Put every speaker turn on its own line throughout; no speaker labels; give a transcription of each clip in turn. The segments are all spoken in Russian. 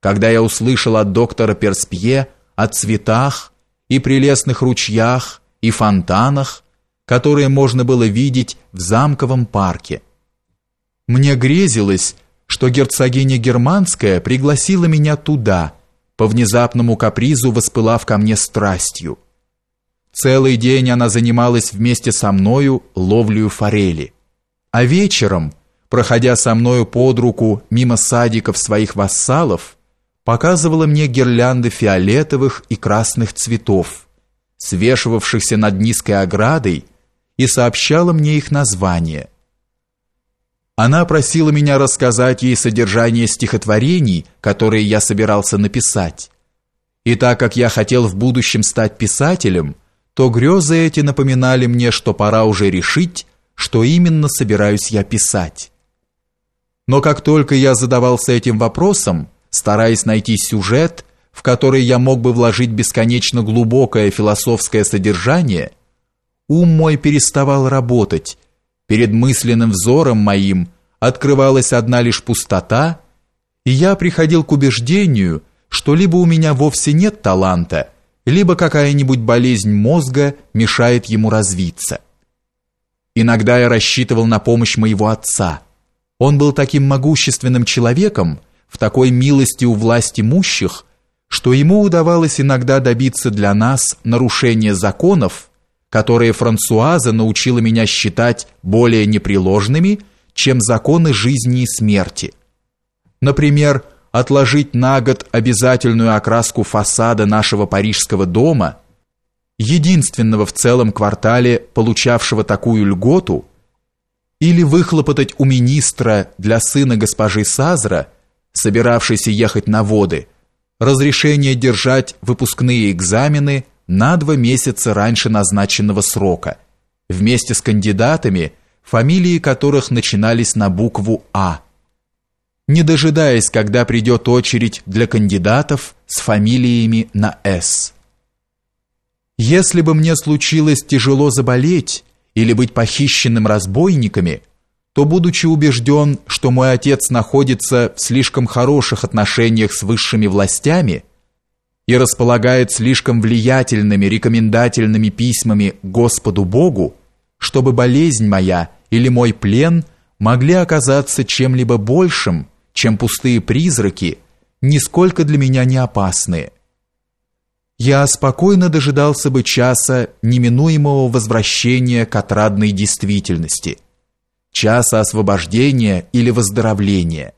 когда я услышал от доктора Перспье о цветах и прелестных ручьях и фонтанах, которые можно было видеть в замковом парке. Мне грезилось, что герцогиня Германская пригласила меня туда, по внезапному капризу воспылав ко мне страстью. Целый день она занималась вместе со мною ловлею форели. А вечером, проходя со мною под руку мимо садиков своих вассалов, показывала мне гирлянды фиолетовых и красных цветов, свешивавшихся над низкой оградой, и сообщала мне их название. Она просила меня рассказать ей содержание стихотворений, которые я собирался написать. И так как я хотел в будущем стать писателем, то грезы эти напоминали мне, что пора уже решить, что именно собираюсь я писать. Но как только я задавался этим вопросом, стараясь найти сюжет, в который я мог бы вложить бесконечно глубокое философское содержание, ум мой переставал работать, перед мысленным взором моим открывалась одна лишь пустота, и я приходил к убеждению, что либо у меня вовсе нет таланта, либо какая-нибудь болезнь мозга мешает ему развиться. Иногда я рассчитывал на помощь моего отца. Он был таким могущественным человеком, в такой милости у власть имущих, что ему удавалось иногда добиться для нас нарушения законов, которые Франсуаза научила меня считать более непреложными, чем законы жизни и смерти. Например, отложить на год обязательную окраску фасада нашего парижского дома, единственного в целом квартале, получавшего такую льготу, или выхлопотать у министра для сына госпожи Сазра – собиравшийся ехать на воды, разрешение держать выпускные экзамены на два месяца раньше назначенного срока, вместе с кандидатами, фамилии которых начинались на букву «А», не дожидаясь, когда придет очередь для кандидатов с фамилиями на «С». Если бы мне случилось тяжело заболеть или быть похищенным разбойниками – то, будучи убежден, что мой отец находится в слишком хороших отношениях с высшими властями и располагает слишком влиятельными рекомендательными письмами Господу Богу, чтобы болезнь моя или мой плен могли оказаться чем-либо большим, чем пустые призраки, нисколько для меня не опасные. Я спокойно дожидался бы часа неминуемого возвращения к отрадной действительности – часа освобождения или выздоровления.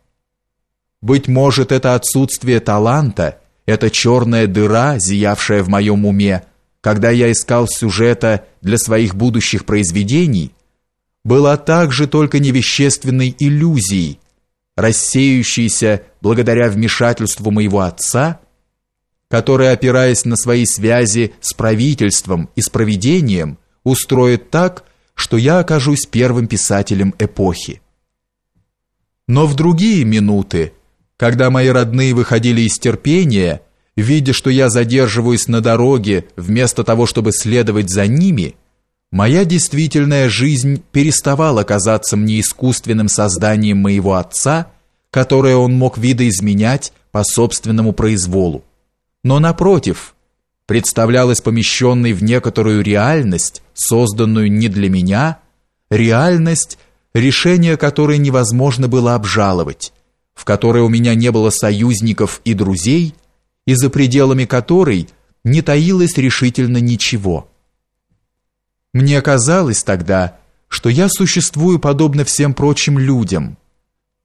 Быть может, это отсутствие таланта, эта черная дыра, зиявшая в моем уме, когда я искал сюжета для своих будущих произведений, была также только невещественной иллюзией, рассеющейся благодаря вмешательству моего отца, который, опираясь на свои связи с правительством и с провидением, устроит так, что я окажусь первым писателем эпохи. Но в другие минуты, когда мои родные выходили из терпения, видя, что я задерживаюсь на дороге вместо того, чтобы следовать за ними, моя действительная жизнь переставала казаться мне искусственным созданием моего отца, которое он мог видоизменять по собственному произволу. Но напротив, представлялась помещенной в некоторую реальность, созданную не для меня, реальность, решение которой невозможно было обжаловать, в которой у меня не было союзников и друзей, и за пределами которой не таилось решительно ничего. Мне казалось тогда, что я существую подобно всем прочим людям,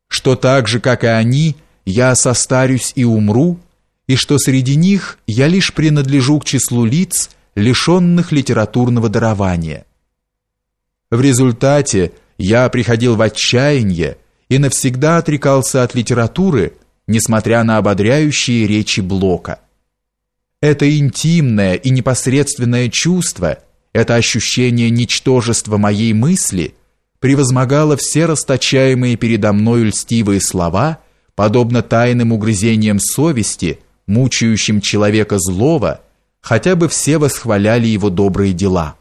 что так же, как и они, я состарюсь и умру, и что среди них я лишь принадлежу к числу лиц, лишенных литературного дарования. В результате я приходил в отчаяние и навсегда отрекался от литературы, несмотря на ободряющие речи Блока. Это интимное и непосредственное чувство, это ощущение ничтожества моей мысли превозмогало все расточаемые передо мной льстивые слова, подобно тайным угрызениям совести – мучающим человека злого, хотя бы все восхваляли его добрые дела.